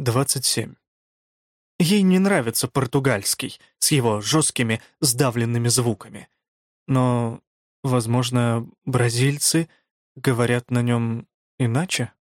27. Ей не нравится португальский с его жесткими сдавленными звуками. Но, возможно, бразильцы говорят на нем иначе?